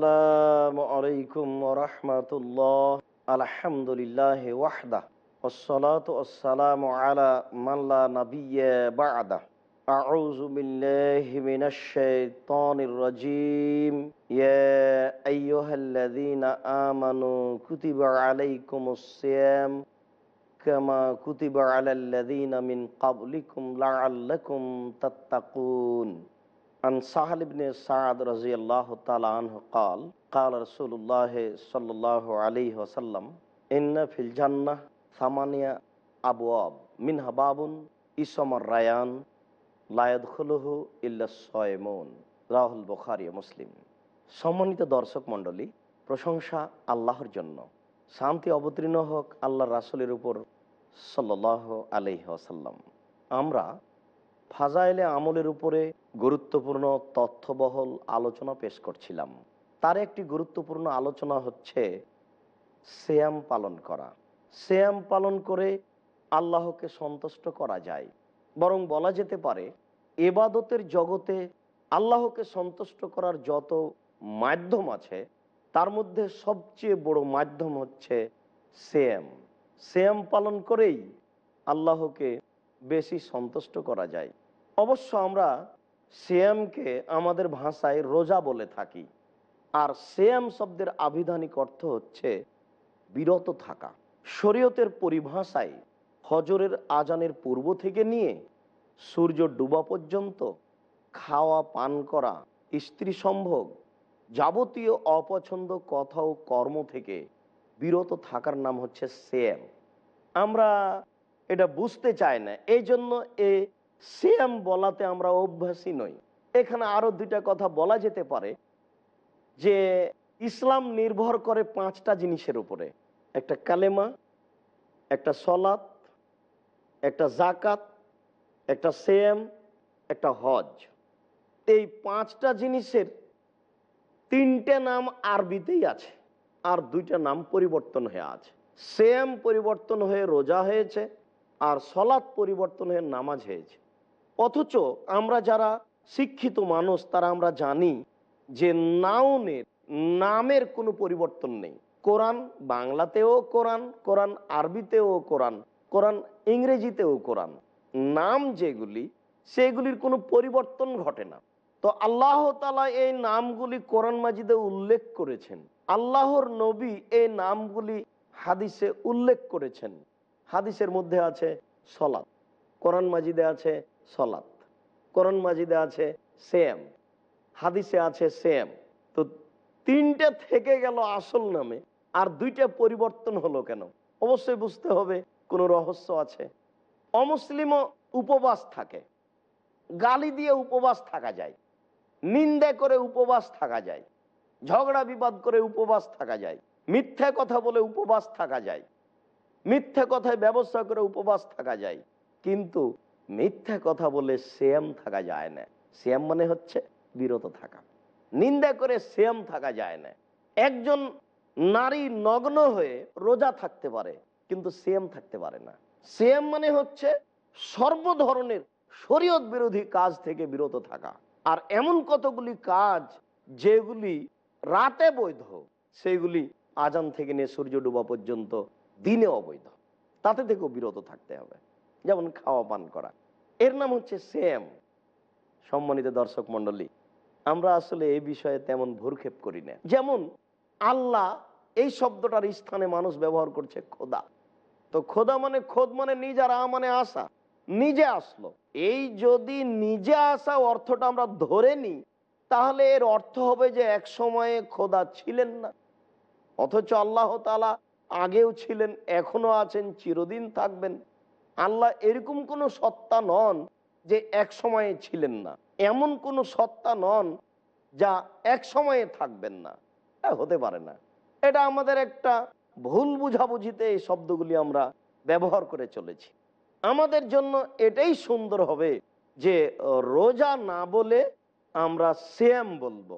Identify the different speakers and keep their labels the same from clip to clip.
Speaker 1: আসসালামু আলাইকুম রহমতুল্লাহ আলহামদুলিল্লাহ ওয়াহদা والصلاة والسلام على من لا نبي بعده أعوذ بالله من الشيطان الرجيم يا أيها الذين آمنوا كتب عليكم الصيام كما كتب على الذين من قبلكم لعلكم تتقون عن سهل بن سعد رضي الله تعالى عنه قال قال رسول الله صلى الله عليه وسلم إن في الجنة ثمانية أبواب منها باب اسم الريان لا يدخله إلا الصائمون রাহুল বুখারি মুসলিম সম্মানিত দর্শক মণ্ডলী প্রশংসা আল্লাহর জন্য শান্তি অবতীর্ণ হোক আল্লাহ রাসুলের উপর সাল্লাহ আলহি আসাল্লাম আমরা ফাজাইলে আমলের উপরে গুরুত্বপূর্ণ তথ্যবহল আলোচনা পেশ করছিলাম। তার একটি গুরুত্বপূর্ণ আলোচনা হচ্ছে শ্যাম পালন করা। শ্যাম পালন করে আল্লাহকে সন্তুষ্ট করা যায়। বরং বলা যেতে পারে, এবাদতের জগতে আল্লাহকে সন্তুষ্ট করার যত মাধ্যম আছে, তার মধ্যে সবচেয়ে বড় মাধ্যম হচ্ছে শ্যাম শ্যাম পালন করেই আল্লাহকে বেশি সন্তুষ্ট করা যায়। অবশ্য আমরা শ্যামকে আমাদের ভাষায় রোজা বলে থাকি। আর শ্যাম শব্দের আবিধানিক অর্থ হচ্ছে বিরত থাকা। শরীয়তের পরিভাষায় হজরের আজানের পূর্ব থেকে নিয়ে সূর্য ডুবা পর্যন্ত খাওয়া, পান করা, স্ত্রী সম্ভোগ যাবতীয় অপছন্দ কথা ও কর্ম থেকে বিরত থাকার নাম হচ্ছে শ্যাম আমরা এটা বুঝতে চাই না। এই জন্য এ শ্যাম বলাতে আমরা অভ্যাসী নই। এখানে আরও দুইটা কথা বলা যেতে পারে যে ইসলাম নির্ভর করে পাঁচটা জিনিসের উপরে। একটা কালেমা, একটা সলাৎ, একটা জাকাত একটা সেম একটা হজ। এই পাঁচটা জিনিসের তিনটে নাম আরবিতেই আছে আর দুইটা নাম পরিবর্তন হয়ে আছে। সেম পরিবর্তন হয়ে রোজা হয়েছে আর সলাৎ পরিবর্তন হয়ে নামাজ হয়েছে। অথচ আমরা যারা শিক্ষিত মানুষ, তারা আমরা জানি যে নাউনের, নামের কোনো পরিবর্তন নেই। কোরআন বাংলাতেও কোরআন কোরআন আরবিতেও কোরআন কোরআন ইংরেজিতেও কোরআন। নাম যেগুলি, সেগুলির কোনো পরিবর্তন ঘটে না। তো আল্লাহ তালা এই নামগুলি কোরআন মাজিদে উল্লেখ করেছেন। আল্লাহর নবী এই নামগুলি হাদিসে উল্লেখ করেছেন। হাদিসের মধ্যে আছে সলাৎ। কোরআন মাজিদে আছে সলাৎ। কোরআন মাজিদে আছে সেম, হাদিসে আছে সেম। তো তিনটে থেকে গেল আসল নামে, আর দুইটা পরিবর্তন হলো কেন? অবশ্যই বুঝতে হবে, কোনো রহস্য আছে। অমুসলিমও উপবাস থাকে। গালি দিয়ে উপবাস থাকা যায়। নিন্দে করে উপবাস থাকা যায়। ঝগড়া বিবাদ করে উপবাস থাকা যায়। মিথ্যা কথা বলে উপবাস থাকা যায়। মিথ্যা কথায় ব্যবস্থা করে উপবাস থাকা যায়। কিন্তু মিথ্যা কথা বলে শ্যাম থাকা যায় না। শ্যাম মানে হচ্ছে বিরত থাকা। নিন্দা করে শ্যাম থাকা যায় না। একজন নারী নগ্ন হয়ে রোজা থাকতে পারে, কিন্তু শ্যাম থাকতে পারে না। শ্যাম মানে হচ্ছে সর্ব ধরনের শরীয়ত বিরোধী কাজ থেকে বিরত থাকা। আর এমন কতগুলি কাজ যেগুলি রাতে বৈধ, সেগুলি আজান থেকে নিয়ে সূর্য ডুবা পর্যন্ত দিনে অবৈধ, তাতে থেকেও বিরত থাকতে হবে। যেমন খাওয়া পান করা। এর নাম হচ্ছে সেম সম্মানিত দর্শক মন্ডলী আমরা আসলে এই বিষয়ে তেমন ভুরক্ষেপ করি না। যেমন, আল্লাহ এই শব্দটার স্থানে মানুষ ব্যবহার করছে খোদা। তো খোদা মানে খোদ মানে নিজ আর আ মানে আশা নিজে আসলো। এই যদি নিজে আসা অর্থটা আমরা ধরে নিই, তাহলে এর অর্থ হবে যে এক সময়ে খোদা ছিলেন না। অথচ আল্লাহ তালা আগেও ছিলেন এখনও আছেন, চিরদিন থাকবেন। আল্লাহ এরকম কোনো সত্তা নন যে এক সময়ে ছিলেন না। এমন কোনো সত্তা নন যা এক সময়ে থাকবেন না। হতে পারে না। এটা আমাদের একটা ভুল বুঝাবুঝিতে এই শব্দগুলি আমরা ব্যবহার করে চলেছি। আমাদের জন্য এটাই সুন্দর হবে যে, রোজা না বলে আমরা শ্যাম বলব,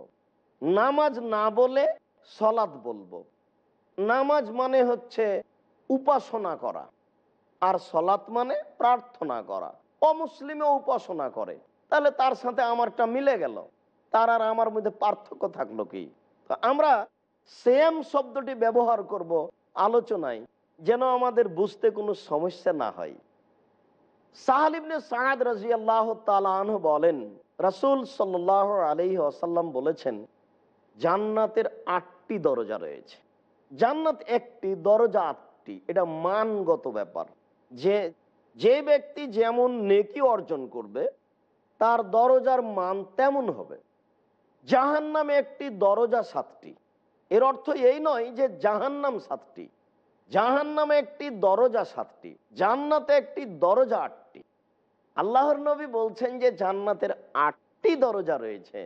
Speaker 1: নামাজ না বলে সলাদ বলব। নামাজ মানে হচ্ছে উপাসনা করা। আর সলাৎ মানে প্রার্থনা করা। অমুসলিমে উপাসনা করে। তাহলে তার সাথে আমারটা মিলে গেল। তার আর আমার মধ্যে পার্থক্য থাকল কি? আমরা সেম শব্দটি ব্যবহার করব আলোচনায়, যেন আমাদের বুঝতে কোনো সমস্যা না হয়। সাহালিবনে সাদ রাজি আল্লাহ তালাহ বলেন, রাসুল সাল্লাহ আলহি আসাল্লাম বলেছেন, জান্নাতের আটটি দরজা রয়েছে। জান্নাত একটি, দরজা আটটি। এটা মানগত ব্যাপার। যে যে ব্যক্তি যেমন নেকি অর্জন করবে, তার দরজার মান তেমন হবে। জাহান নামে একটি দরজা সাতটি। এর অর্থ এই নয় যে জাহান্নাম সাতটি। জাহান নামে একটি দরজা সাতটি, জান্নাতে একটি দরজা আটটি। আল্লাহর নবী বলছেন যে জান্নাতের আটটি দরজা রয়েছে,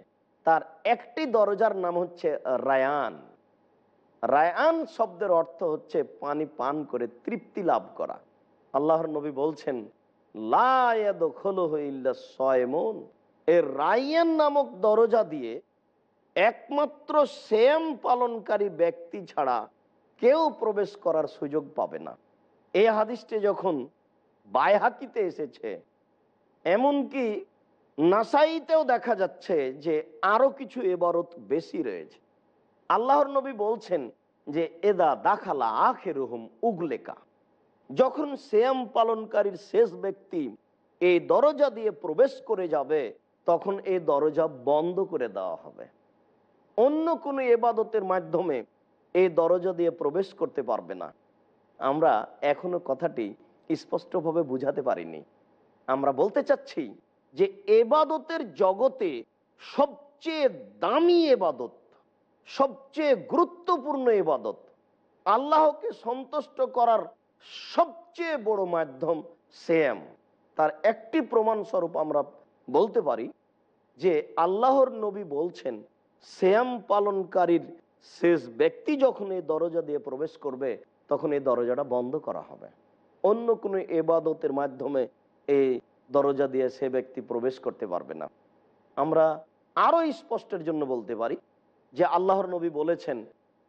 Speaker 1: তার একটি দরজার নাম হচ্ছে রায়ান। রায়ান শব্দের অর্থ হচ্ছে পানি পান করে তৃপ্তি লাভ করা। আল্লাহর নবী বলছেন এর রায়ান নামক দরজা দিয়ে একমাত্র সেম পালনকারী ব্যক্তি ছাড়া কেউ প্রবেশ করার সুযোগ পাবে না। এই হাদিসটি যখন বাইহাকিতে এসেছে, এমনকি নাসাইতেও দেখা যাচ্ছে যে আরও কিছু এবারত বেশি রয়েছে। আল্লাহর নবী বলছেন যে, এদা দাখালা আখের হুম উগলেকা। যখন শ্যাম পালনকারীর শেষ ব্যক্তি এই দরজা দিয়ে প্রবেশ করে যাবে, তখন এই দরজা বন্ধ করে দেওয়া হবে। অন্য কোনো এবাদতের মাধ্যমে এই দরজা দিয়ে প্রবেশ করতে পারবে না। আমরা এখনও কথাটি স্পষ্টভাবে বুঝাতে পারিনি। আমরা বলতে চাচ্ছি যে এবাদতের জগতে সবচেয়ে দামি এবাদত সবচেয়ে গুরুত্বপূর্ণ এবাদত আল্লাহকে সন্তুষ্ট করার সবচেয়ে বড় মাধ্যম সেম তার একটি প্রমাণ স্বরূপ আমরা বলতে পারি যে আল্লাহর নবী বলছেন, শ্যাম পালনকারীর শেষ ব্যক্তি যখন এই দরজা দিয়ে প্রবেশ করবে, তখন এই দরজাটা বন্ধ করা হবে। অন্য কোনো এবাদতের মাধ্যমে এই দরজা দিয়ে সে ব্যক্তি প্রবেশ করতে পারবে না। আমরা আরও স্পষ্টের জন্য বলতে পারি যে আল্লাহর নবী বলেছেন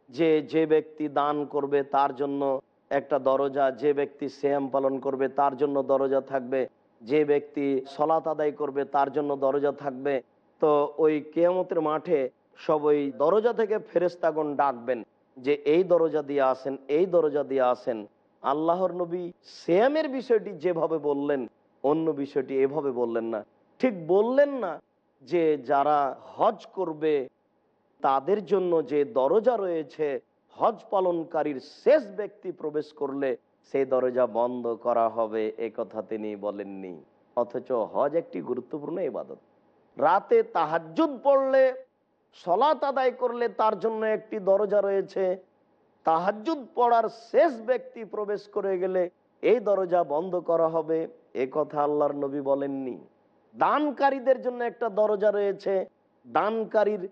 Speaker 1: যে যে ব্যক্তি দান করবে তার জন্য একটা দরজা যে ব্যক্তি শ্যাম পালন করবে, তার জন্য দরজা থাকবে। যে ব্যক্তি সলাত আদায় করবে, তার জন্য দরজা থাকবে। তো ওই কেয়ামতের মাঠে সব ওই দরজা থেকে ফেরেস্তাগণ ডাকবেন যে, এই দরজা দিয়ে আসেন, এই দরজা দিয়ে আসেন। আল্লাহর নবী শ্যামের বিষয়টি যেভাবে বললেন, অন্য বিষয়টি এভাবে বললেন না। ঠিক বললেন না যে, যারা হজ করবে, তাদের জন্য যে দরজা রয়েছে হজ পালনকারীর শেষ ব্যক্তি প্রবেশ করলে সেই দরজা বন্ধ করা হবে, এ কথা তিনি বলেননি। অথচ হজ একটি গুরুত্বপূর্ণ ইবাদত। রাতে তাহাজুদ পড়লে, সলাত আদায় করলে তার জন্য একটি দরজা রয়েছে। তাহাজুদ পড়ার শেষ ব্যক্তি প্রবেশ করে গেলে এই দরজা বন্ধ করা হবে, এ কথা আল্লাহর নবী বলেননি। দানকারীদের জন্য একটা দরজা রয়েছে। দানকারীর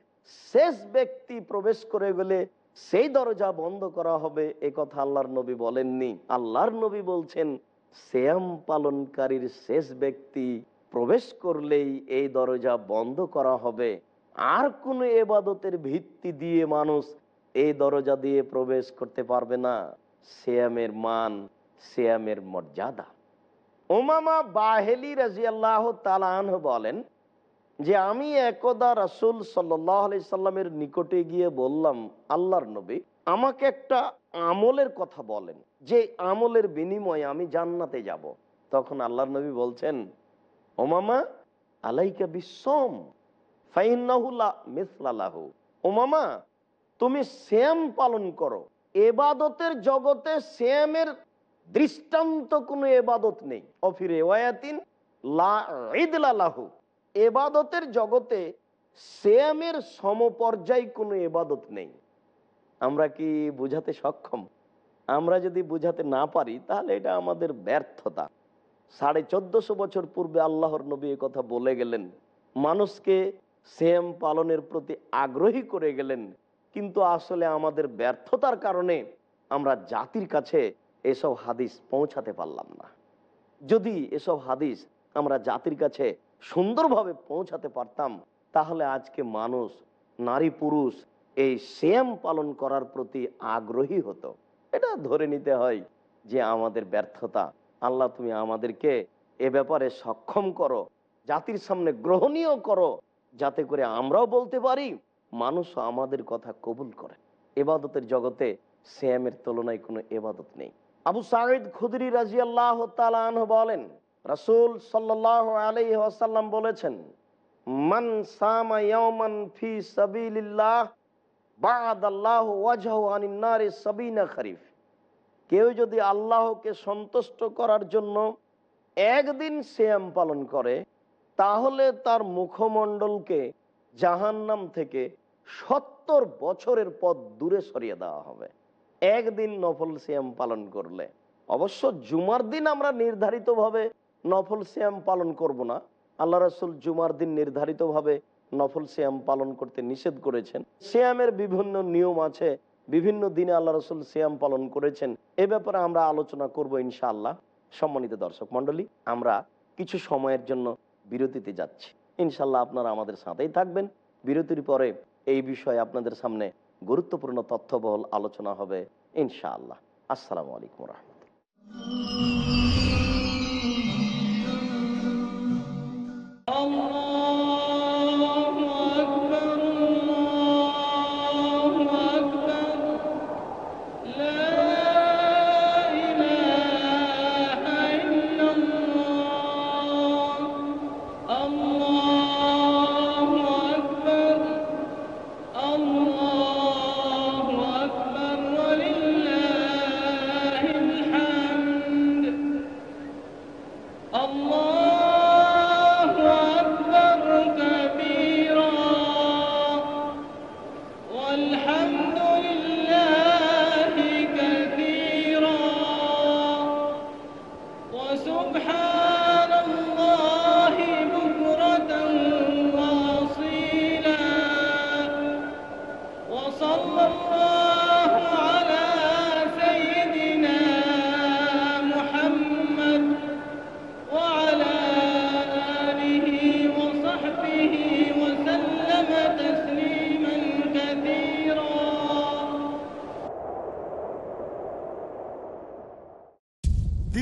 Speaker 1: শেষ ব্যক্তি প্রবেশ করে গেলে সেই দরজা বন্ধ করা হবে, এ কথা আল্লাহর নবী বলেননি। আল্লাহর নবী বলছেন, শ্যাম পালনকারীর শেষ ব্যক্তি প্রবেশ করলেই এই দরজা বন্ধ করা হবে। আর কোনো এবাদতের ভিত্তি দিয়ে মানুষ এই দরজা দিয়ে প্রবেশ করতে পারবে না। শ্যামের মান, শ্যামের মর্যাদা। ওমামা বাহেলি রাজিয়াল্লাহ বলেন যে আমি একদা রাসুল সাল্লি সাল্লামের নিকটে গিয়ে বললাম, আল্লাহর নবী, আমাকে একটা আমলের কথা বলেন। যে আমলের বিনিময়ে আমি জান্নাতে যাব। তখন আল্লাহর নবী বলছেন, ওমামা আলাইকা বিশ্বম মিসলালাহু ওমামা, তুমি শ্যাম পালন করো। এবাদতের জগতে শ্যামের দৃষ্টান্ত কোনো এবাদত নেই। অফিরে ঈদলা লাহু। এবাদতের জগতে শ্যামের সমপর্যায় কোনো এবাদত নেই। আমরা কি বুঝাতে সক্ষম? আমরা যদি বুঝাতে না পারি, তাহলে এটা আমাদের ব্যর্থতা। সাড়ে চোদ্দশো বছর পূর্বে আল্লাহর নবী কথা বলে গেলেন। মানুষকে সেম পালনের প্রতি আগ্রহী করে গেলেন। কিন্তু আসলে আমাদের ব্যর্থতার কারণে আমরা জাতির কাছে এসব হাদিস পৌঁছাতে পারলাম না। যদি এসব হাদিস আমরা জাতির কাছে সুন্দরভাবে পৌঁছাতে পারতাম, তাহলে আজকে মানুষ, নারী পুরুষ এই সেম পালন করার প্রতি আগ্রহী হতো। এটা ধরে নিতে হয় যে আমাদের ব্যর্থতা। আল্লাহ তুমি আমাদেরকে এ ব্যাপারে সক্ষম করো, জাতির সামনে গ্রহণীয় করো, যাতে করে আমরাও বলতে পারি, মানুষও আমাদের কথা কবুল করে। এবাদতের জগতে শ্যামের তুলনায় কোনো এবাদত নেই। আবু সাঈদ খুদরি রাজি আল্লাহ বলেন রাসুল আসাল্লাম বলেছেন, মান সামা ফি সাবিলিল্লাহ সাবিনা খরিফ। কেউ যদি আল্লাহকে সন্তুষ্ট করার জন্য একদিন শ্যাম পালন করে, তাহলে তার মুখমণ্ডলকে জাহান্নাম থেকে সত্তর বছরের পথ দূরে সরিয়ে দেওয়া হবে। একদিন নফল শ্যাম পালন করলে। অবশ্য জুমার দিন আমরা নির্ধারিতভাবে নফল শ্যাম পালন করব না। আল্লাহ রসুল জুমার দিন নির্ধারিতভাবে নফল শ্যাম পালন করতে নিষেধ করেছেন। শ্যামের বিভিন্ন নিয়ম আছে, বিভিন্ন দিনে আল্লাহ রসুল শ্যাম পালন করেছেন। এ ব্যাপারে আমরা আলোচনা করব ইনশাআল্লাহ। সম্মানিত দর্শক মন্ডলী আমরা কিছু সময়ের জন্য বিরতিতে যাচ্ছি। ইনশাল্লাহ আপনারা আমাদের সাথেই থাকবেন। বিরতির পরে এই বিষয়ে আপনাদের সামনে গুরুত্বপূর্ণ তথ্যবহল আলোচনা হবে ইনশাআল্লাহ। আসসালামু আলাইকুম রহমতুল্লাহ।
Speaker 2: الله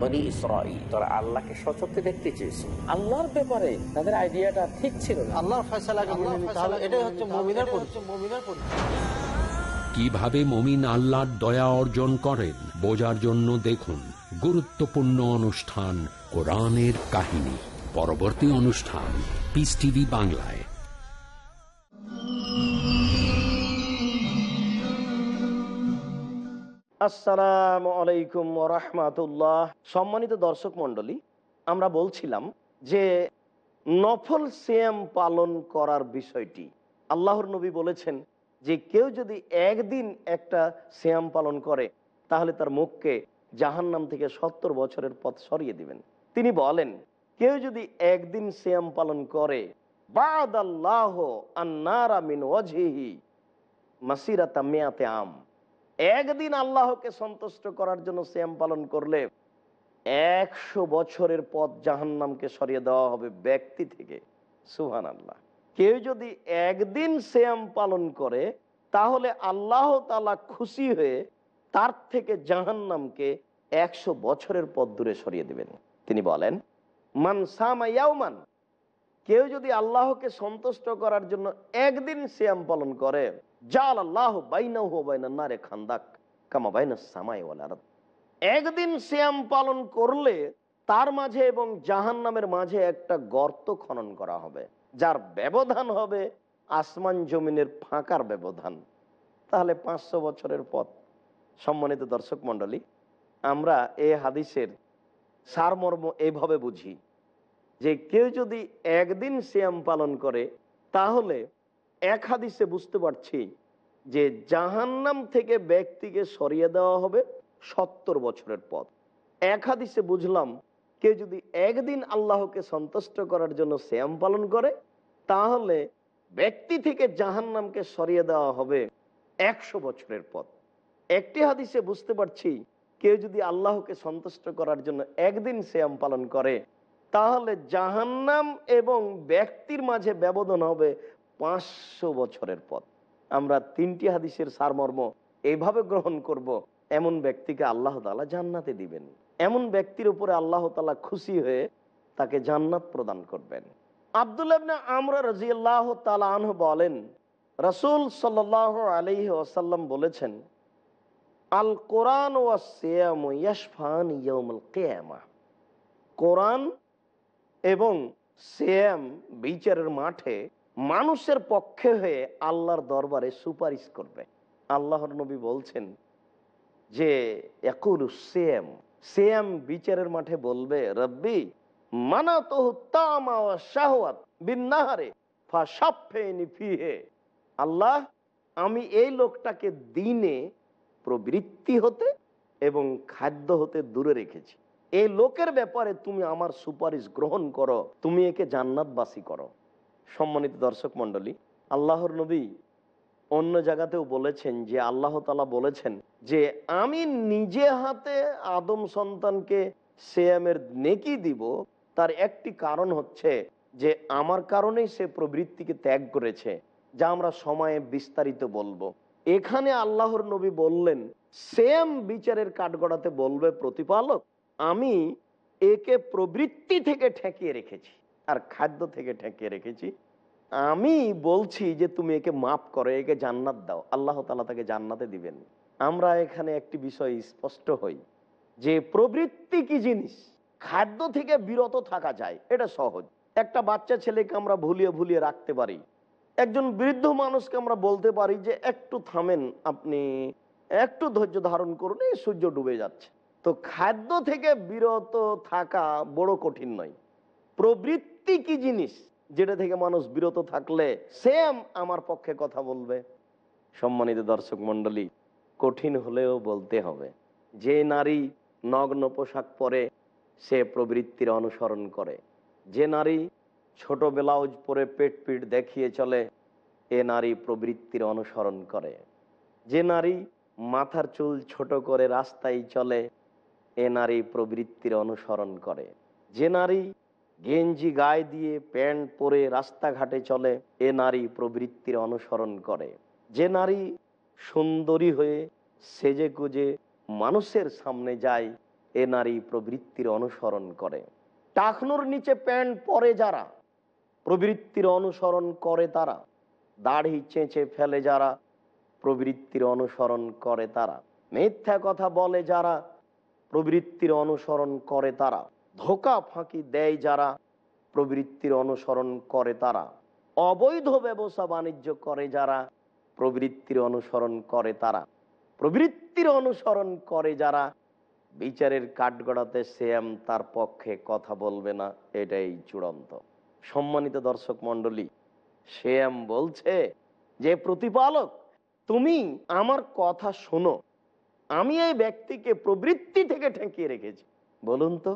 Speaker 3: বনি ইসরাইল তারা আল্লাহকে সচক্ষে দেখতে চেয়েছিল আল্লাহর ব্যাপারে তাদের আইডিয়াটা ঠিক ছিল
Speaker 4: আল্লাহর ফয়সালাকে এটাই হচ্ছে মুমিনের পরিচয়। মুমিনের পরিচয়।
Speaker 5: কীভাবে মমিন আল্লাহর দয়া অর্জন করেন বোঝার জন্য দেখুন গুরুত্বপূর্ণ অনুষ্ঠান কোরআনের কাহিনী। পরবর্তী অনুষ্ঠান পিস টিভি বাংলায়।
Speaker 1: আসসালামু আলাইকুম রহমাতুল্লাহ। সম্মানিত দর্শক মণ্ডলী, আমরা বলছিলাম যে নফল সিয়াম পালন করার বিষয়টি। আল্লাহর নবী বলেছেন যে কেউ যদি একদিন একটা সিয়াম পালন করে, তাহলে তার মুখকে জাহান্নাম থেকে সত্তর বছরের পথ সরিয়ে দিবেন। তিনি বলেন, কেউ যদি একদিন সিয়াম পালন করে বাদ আল্লাহ আন্নারা মিন ওয়াজহিহি মাসিরাতা মেয়াতে আম। একদিন আল্লাহকে সন্তুষ্ট করার জন্য শ্যাম পালন করলে একশো বছরের পথ জাহান্নামকে সরিয়ে দেওয়া হবে ব্যক্তি থেকে। সুহান আল্লাহ কেউ যদি একদিন শ্যাম পালন করে, তাহলে আল্লাহ তালা খুশি হয়ে তার থেকে জাহান্নামকে একশো বছরের পথ দূরে সরিয়ে দেবেন। তিনি বলেন, মান সামাইয়াউমান কেউ যদি আল্লাহকে সন্তুষ্ট করার জন্য একদিন সিয়াম পালন করে, জাল আল্লাহ বাইনাহু বাইনা নারে খান্দাক, কামা বাইনা সামাই একদিন শ্যাম পালন করলে তার মাঝে এবং জাহান্নামের মাঝে একটা গর্ত খনন করা হবে, যার ব্যবধান হবে আসমান জমিনের ফাঁকার ব্যবধান। তাহলে পাঁচশো বছরের পথ। সম্মানিত দর্শক মণ্ডলী, আমরা এ হাদিসের সারমর্ম এইভাবে বুঝি। যে কেউ যদি একদিন সিয়াম পালন করে, তাহলে এক হাদিসে বুঝতে পারছি যে জাহান্নাম থেকে ব্যক্তিকে সরিয়ে দেওয়া হবে সত্তর বছরের পথ। এক হাদিসে বুঝলাম, কেউ যদি একদিন আল্লাহকে সন্তুষ্ট করার জন্য শ্যাম পালন করে, তাহলে ব্যক্তি থেকে জাহান্নামকে সরিয়ে দেওয়া হবে একশো বছরের পথ। একটি হাদিসে বুঝতে পারছি, কেউ যদি আল্লাহকে সন্তুষ্ট করার জন্য একদিন শ্যাম পালন করে তাহলে জাহান্নাম এবং ব্যক্তির মাঝে ব্যবধান হবে পাঁচশো বছরের পথ। আমরা তিনটি হাদিসের সারমর্ম এইভাবে গ্রহণ করব, এমন ব্যক্তিকে আল্লাহ তালা জান্নাতে দিবেন। এমন ব্যক্তির উপরে আল্লাহ তালা খুশি হয়ে তাকে জান্নাত প্রদান করবেন। আবদুল্লাবনে আমরা বলেন, রসুল আসাল্লাম বলেছেন, আল কোরআন ও সিয়াম ইয়াসফান ইয়াউমুল কিয়ামা। কোরআন এবং সিয়াম বিচারের মাঠে মানুষের পক্ষে হয়ে আল্লাহর দরবারে সুপারিশ করবে। আল্লাহর নবী বলছেন যে, একুল সেম সেম বিচারের মাঠে বলবে, রব্বি মানা তো আল্লাহ, আমি এই লোকটাকে দিনে প্রবৃত্তি হতে এবং খাদ্য হতে দূরে রেখেছি। এই লোকের ব্যাপারে তুমি আমার সুপারিশ গ্রহণ করো। তুমি একে জান্নাতবাসী করো। সম্মানিত দর্শক মন্ডলী আল্লাহর নবী অন্য জায়গাতেও বলেছেন যে, আল্লাহ তালা বলেছেন যে, আমি নিজে হাতে আদম সন্তানকে শ্যামের নেকি দিব। তার একটি কারণ হচ্ছে যে, আমার কারণেই সে প্রবৃত্তিকে ত্যাগ করেছে, যা আমরা সময়ে বিস্তারিত বলব। এখানে আল্লাহর নবী বললেন সেম বিচারের কাঠগড়াতে বলবে প্রতিপালক। আমি একে প্রবৃত্তি থেকে ঠেকিয়ে রেখেছি, আর খাদ্য থেকে ঠেকিয়ে রেখেছি। আমি বলছি যে তুমি একে মাফ করো, একে জান্নাত দাও। আল্লাহ তালা তাকে জান্নাতে দিবেন। আমরা এখানে একটি বিষয় স্পষ্ট হই, যে প্রবৃত্তি কি জিনিস? খাদ্য থেকে বিরত থাকা যায়, এটা সহজ। একটা বাচ্চা ছেলেকে আমরা ভুলিয়ে ভুলিয়ে রাখতে পারি। একজন বৃদ্ধ মানুষকে আমরা বলতে পারি যে, একটু থামেন আপনি, একটু ধৈর্য ধারণ করুন, এই সূর্য ডুবে যাচ্ছে। তো খাদ্য থেকে বিরত থাকা বড় কঠিন নয়। প্রবৃত্তি কি জিনিস যেটা থেকে মানুষ বিরত থাকলে সেম আমার পক্ষে কথা বলবে? সম্মানিত দর্শক মন্ডলী কঠিন হলেও বলতে হবে, যে নারী নগ্ন পোশাক পরে সে প্রবৃত্তির অনুসরণ করে, যে নারী ছোট ব্লাউজ পরে পেট পিট দেখিয়ে চলে, এ নারী প্রবৃত্তির অনুসরণ করে, যে নারী মাথার চুল ছোট করে রাস্তায় চলে এ নারী প্রবৃত্তির অনুসরণ করে। যে নারী গেঞ্জি গায়ে দিয়ে প্যান্ট পরে রাস্তাঘাটে চলে, এ নারী প্রবৃত্তির অনুসরণ করে। যে নারী সুন্দরী হয়ে সেজে গুজে মানুষের সামনে যায়, এ নারী প্রবৃত্তির অনুসরণ করে। টাকনুর নিচে প্যান্ট পরে যারা, প্রবৃত্তির অনুসরণ করে তারা। দাড়ি চেঁচে ফেলে যারা, প্রবৃত্তির অনুসরণ করে তারা। মিথ্যা কথা বলে যারা প্রবৃত্তির অনুসরণ করে তারা। ধোকা ফাঁকি দেয় যারা, প্রবৃত্তির অনুসরণ করে তারা। অবৈধ ব্যবসা বাণিজ্য করে যারা, প্রবৃত্তির অনুসরণ করে তারা। প্রবৃত্তির অনুসরণ করে যারা, বিচারের কাঠগড়াতে শ্যাম তার পক্ষে কথা বলবে না, এটাই চূড়ান্ত। সম্মানিত দর্শক মন্ডলী শ্যাম বলছে যে, প্রতিপালক, তুমি আমার কথা শোনো। আমি এই ব্যক্তিকে প্রবৃত্তি থেকে ঠেকিয়ে রেখেছি। বলুন তো,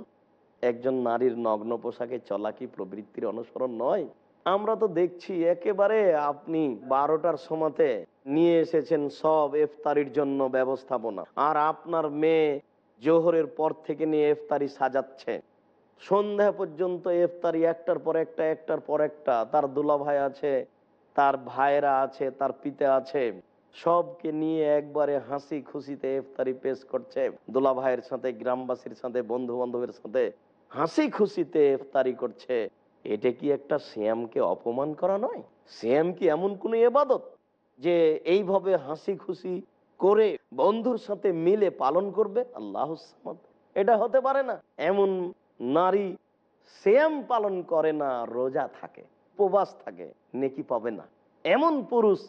Speaker 1: একজন নারীর নগ্ন পোশাকে চলা কি প্রবৃত্তির অনুসরণ নয়? আমরা তো দেখছি একেবারে আপনি বারোটার সময়তে নিয়ে এসেছেন সব ইফতারির জন্য ব্যবস্থাপনা, আর আপনার মেয়ে জোহরের পর থেকে নিয়ে এফতারি সাজাচ্ছে। সন্ধ্যা পর্যন্ত এফতারি একটার পর একটা, একটার পর একটা, তার দুলা ভাই আছে, তার ভাইরা আছে, তার পিতা আছে। সবকে নিয়ে একবারে হাসি খুশিতে ইফতারি পেশ করছে দোলা ভাইয়ের সাথে, গ্রামবাসীর সাথে বন্ধু বান্ধবের সাথে হাসি খুশিতে ইফতারি করছে। এটা কি একটা শ্যামকে অপমান করা নয়? শ্যাম কি এমন কোন এবাদত যে এইভাবে হাসি খুশি করে বন্ধুর সাথে মিলে পালন করবে? আল্লাহ এটা হতে পারে না। এমন নারী শ্যাম পালন করে না, রোজা থাকে, উপবাস থাকে, নেকি পাবে না। এমন পুরুষ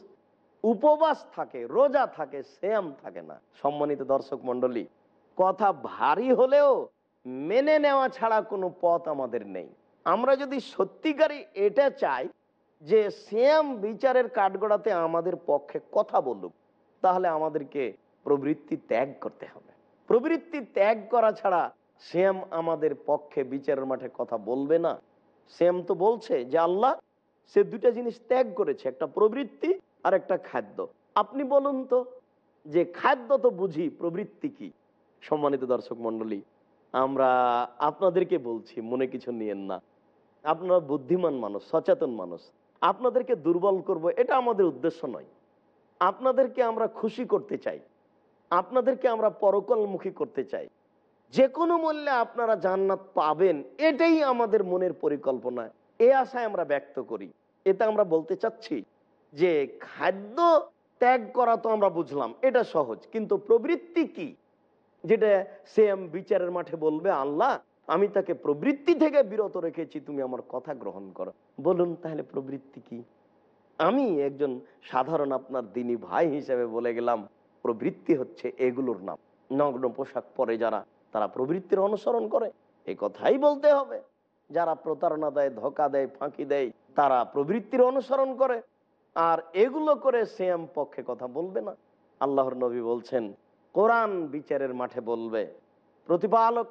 Speaker 1: উপবাস থাকে, রোজা থাকে শ্যাম থাকে না। সম্মানিত দর্শক মন্ডলী কথা ভারী হলেও মেনে নেওয়া ছাড়া কোনো পথ আমাদের নেই। আমরা যদি সত্যিকারই এটা চাই যে শ্যাম বিচারের কাঠগড়াতে আমাদের পক্ষে কথা বলুক, তাহলে আমাদেরকে প্রবৃত্তি ত্যাগ করতে হবে। প্রবৃত্তি ত্যাগ করা ছাড়া শ্যাম আমাদের পক্ষে বিচারের মাঠে কথা বলবে না। শ্যাম তো বলছে যে আল্লাহ সে দুটা জিনিস ত্যাগ করেছে, একটা প্রবৃত্তি আর একটা খাদ্য। আপনি বলুন তো, যে খাদ্য তো বুঝি, প্রবৃত্তি কি? সম্মানিত দর্শক মন্ডলী আমরা আপনাদেরকে বলছি, মনে কিছু নিয়েন না। আপনারা বুদ্ধিমান মানুষ, সচেতন মানুষ। আপনাদেরকে দুর্বল করব, এটা আমাদের উদ্দেশ্য নয়। আপনাদেরকে আমরা খুশি করতে চাই। আপনাদেরকে আমরা পরকলমুখী করতে চাই। যে কোনো মূল্যে আপনারা জান্নাত পাবেন, এটাই আমাদের মনের পরিকল্পনা। এ আশায় আমরা ব্যক্ত করি। এতে আমরা বলতে চাচ্ছি যে খাদ্য ত্যাগ করা তো আমরা বুঝলাম, এটা সহজ। কিন্তু প্রবৃত্তি কি? যেটা সেম বিচারের মাঠে বলবে, আল্লাহ, আমি তাকে প্রবৃত্তি থেকে বিরত রেখেছি, তুমি আমার কথা গ্রহণ করো। বলুন তাহলে প্রবৃত্তি কি? আমি একজন সাধারণ আপনার দিনী ভাই হিসেবে বলে গেলাম, প্রবৃত্তি হচ্ছে এগুলোর নাম। নগ্ন পোশাক পরে যারা, তারা প্রবৃত্তির অনুসরণ করে। এই কথাই বলতে হবে। যারা প্রতারণা দেয়, ধোকা দেয়, ফাঁকি দেয়, তারা প্রবৃত্তির অনুসরণ করে। আর এগুলো করে সেম পক্ষে কথা বলবে না। আল্লাহর নবী বলছেন, কোরআন বিচারের মাঠে বলবে, প্রতিপালক,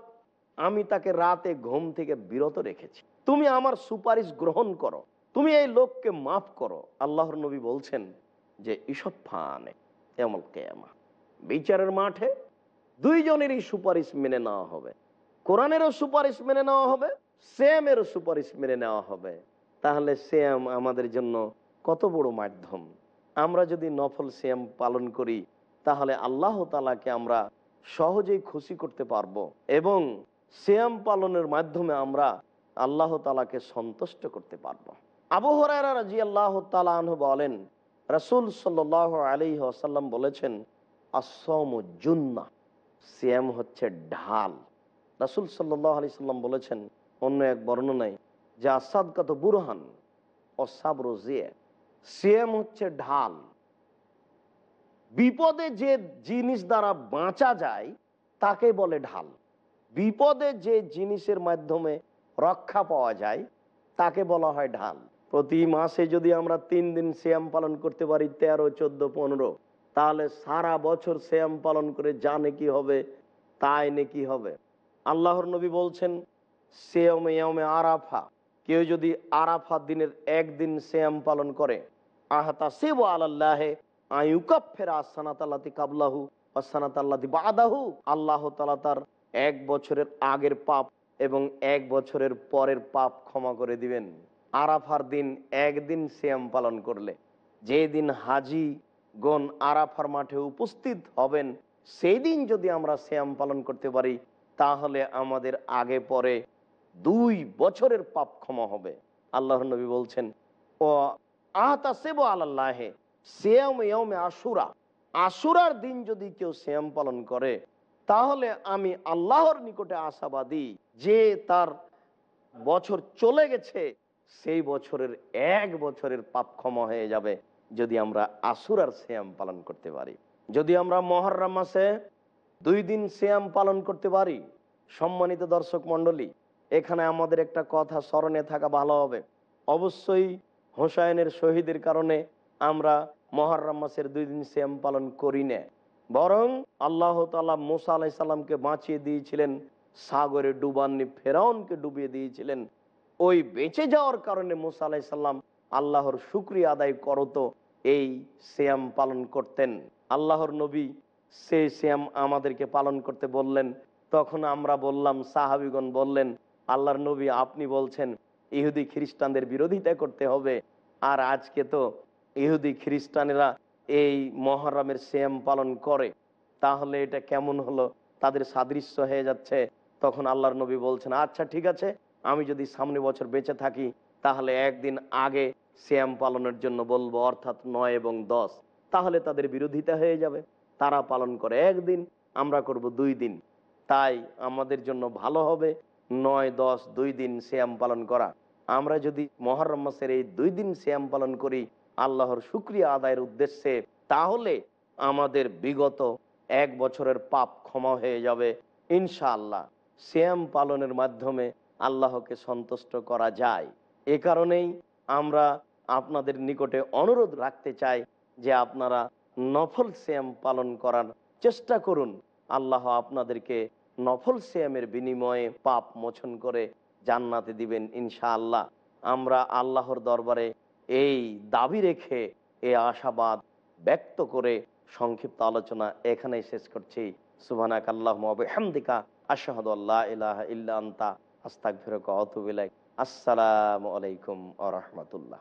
Speaker 1: আমি তাকে রাতে ঘুম থেকে বিরত রেখেছি। তুমি আমার সুপারিশ গ্রহণ করো। তুমি এই লোককে মাফ করো। আল্লাহর নবী বলছেন যে ইসব ফানে এমন কেমা বিচারের মাঠে দুইজনেরই সুপারিশ মেনে নেওয়া হবে। কোরআনেরও সুপারিশ মেনে নেওয়া হবে সেমেরও সুপারিশ মেনে নেওয়া হবে। তাহলে সেম আমাদের জন্য কত বড় মাধ্যম। আমরা যদি নফল শ্যাম পালন করি, তাহলে আল্লাহ তালাকে আমরা সহজেই খুশি করতে পারব এবং শ্যাম পালনের মাধ্যমে আমরা আল্লাহ তালাকে সন্তুষ্ট করতে পারব। আবু হরাইরা রাজি আল্লাহ তালাহ বলেন, রসুল সাল আলী আসাল্লাম বলেছেন আসম জুন্না শ্যাম হচ্ছে ঢাল। রাসুল সাল্লাহ আলি সাল্লাম বলেছেন, অন্য এক বর্ণনায়, যে আসাদ কত বুরহান অসাব রোজিয়া সিএম হচ্ছে ঢাল। বিপদে যে জিনিস দ্বারা বাঁচা যায়, তাকে বলে ঢাল। বিপদে যে জিনিসের মাধ্যমে রক্ষা পাওয়া যায়, তাকে বলা হয় ঢাল। প্রতি মাসে যদি আমরা তিন দিন শ্যাম পালন করতে পারি তেরো, চোদ্দ, পনেরো, তাহলে সারা বছর শ্যাম পালন করে যা নাকি হবে, তাই নাকি হবে। আল্লাহর নবী বলছেন, সেয়মে আরাফা। কেউ যদি আরাফা দিনের একদিন শ্যাম পালন করে সেব আল্লাহে আয়ুকাফের আসানাতাল্লাতি কাবলাহু বাদাহু। আল্লাহ তালা তার এক বছরের আগের পাপ এবং এক বছরের পরের পাপ ক্ষমা করে দিবেন। আরাফার দিন একদিন শ্যাম পালন করলে যে দিন হাজি আরাফার মাঠে উপস্থিত হবেন, সেই দিন যদি আমরা শ্যাম পালন করতে পারি, তাহলে আমাদের আগে পরে দুই বছরের পাপ ক্ষমা হবে। আল্লাহর নবী বলছেন, ও আহতা সেব আল্লাহে আশুরা। আশুরার দিন যদি কেউ শ্যাম পালন করে, তাহলে আমি আল্লাহর নিকটে আশাবাদী যে তার বছর চলে গেছে, সেই বছরের এক বছরের পাপ ক্ষমা হয়ে যাবে যদি আমরা আশুরার শ্যাম পালন করতে পারি। যদি আমরা মহরম মাসে দুই দিন শ্যাম পালন করতে পারি, সম্মানিত দর্শক মণ্ডলী এখানে আমাদের একটা কথা স্মরণে থাকা ভালো হবে। অবশ্যই হোসাইনের শহীদের কারণে আমরা মহরম মাসের দুই দিন শ্যাম পালন করি না। বরং আল্লাহ তালা মোসা আলাই সাল্লামকে বাঁচিয়ে দিয়েছিলেন, সাগরে ডুবাননি ফেরাউনকে ডুবিয়ে দিয়েছিলেন। ওই বেঁচে যাওয়ার কারণে মুসা আলাই সাল্লাম আল্লাহর শুক্রিয়া আদায় করতো, এই শ্যাম পালন করতেন। আল্লাহর নবী সেই শ্যাম আমাদেরকে পালন করতে বললেন। তখন আমরা বললাম, সাহাবিগণ বললেন আল্লাহর নবী আপনি বলছেন, ইহুদি খ্রিস্টানদের বিরোধিতা করতে হবে। আর আজকে তো ইহুদি খ্রিস্টানেরা এই মহরমের শ্যাম পালন করে। তাহলে এটা কেমন হলো? তাদের সাদৃশ্য হয়ে যাচ্ছে। তখন আল্লাহর নবী বলছেন আচ্ছা ঠিক আছে। আমি যদি সামনে বছর বেঁচে থাকি, তাহলে একদিন আগে শ্যাম পালনের জন্য বলব, অর্থাৎ নয় এবং দশ। তাহলে তাদের বিরোধিতা হয়ে যাবে। তারা পালন করে একদিন, আমরা করব দুই দিন। তাই আমাদের জন্য ভালো হবে। নয়, দশ, দুই দিন শ্যাম পালন করা। আমরা যদি মহরম মাসের এই দুই দিন শ্যাম পালন করি আল্লাহর শুক্রিয়া আদায়ের উদ্দেশ্যে, তাহলে আমাদের বিগত এক বছরের পাপ ক্ষমা হয়ে যাবে, ইনশাআল্লাহ। শ্যাম পালনের মাধ্যমে আল্লাহকে সন্তুষ্ট করা যায়। এ কারণেই আমরা আপনাদের নিকটে অনুরোধ রাখতে চাই যে আপনারা নফল শ্যাম পালন করার চেষ্টা করুন। আল্লাহ আপনাদেরকে নফল শ্যামের বিনিময়ে পাপ মোচন করে জান্নাতে দিবেন ইনশাআল্লাহ। আমরা আল্লাহর দরবারে এই দাবি রেখে এ আশাবাদ ব্যক্ত করে সংক্ষিপ্ত আলোচনা এখানেই শেষ করছি। সুবানাক আল্লাহ হামদিকা আশাহদ আল্লাহ ইলাহ আস্তাক ফিরক অতুবিলাই আসসালামু আলাইকুম আ রহমতুল্লাহ।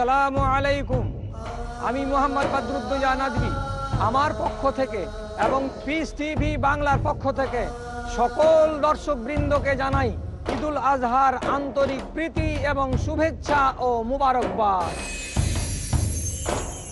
Speaker 6: আসসালামু আলাইকুম। আমি মোহাম্মদ বদরুদ্দোজা আমার পক্ষ থেকে এবং পিস টিভি বাংলার পক্ষ থেকে সকল দর্শক বৃন্দকে জানাই ঈদুল আজহার আন্তরিক প্রীতি এবং শুভেচ্ছা ও মুবারকবাদ।